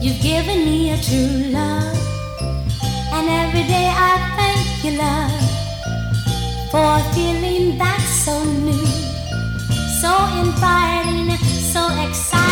You've given me a true love. And every day I thank you, love, for a feeling that's so new, so inviting, so exciting.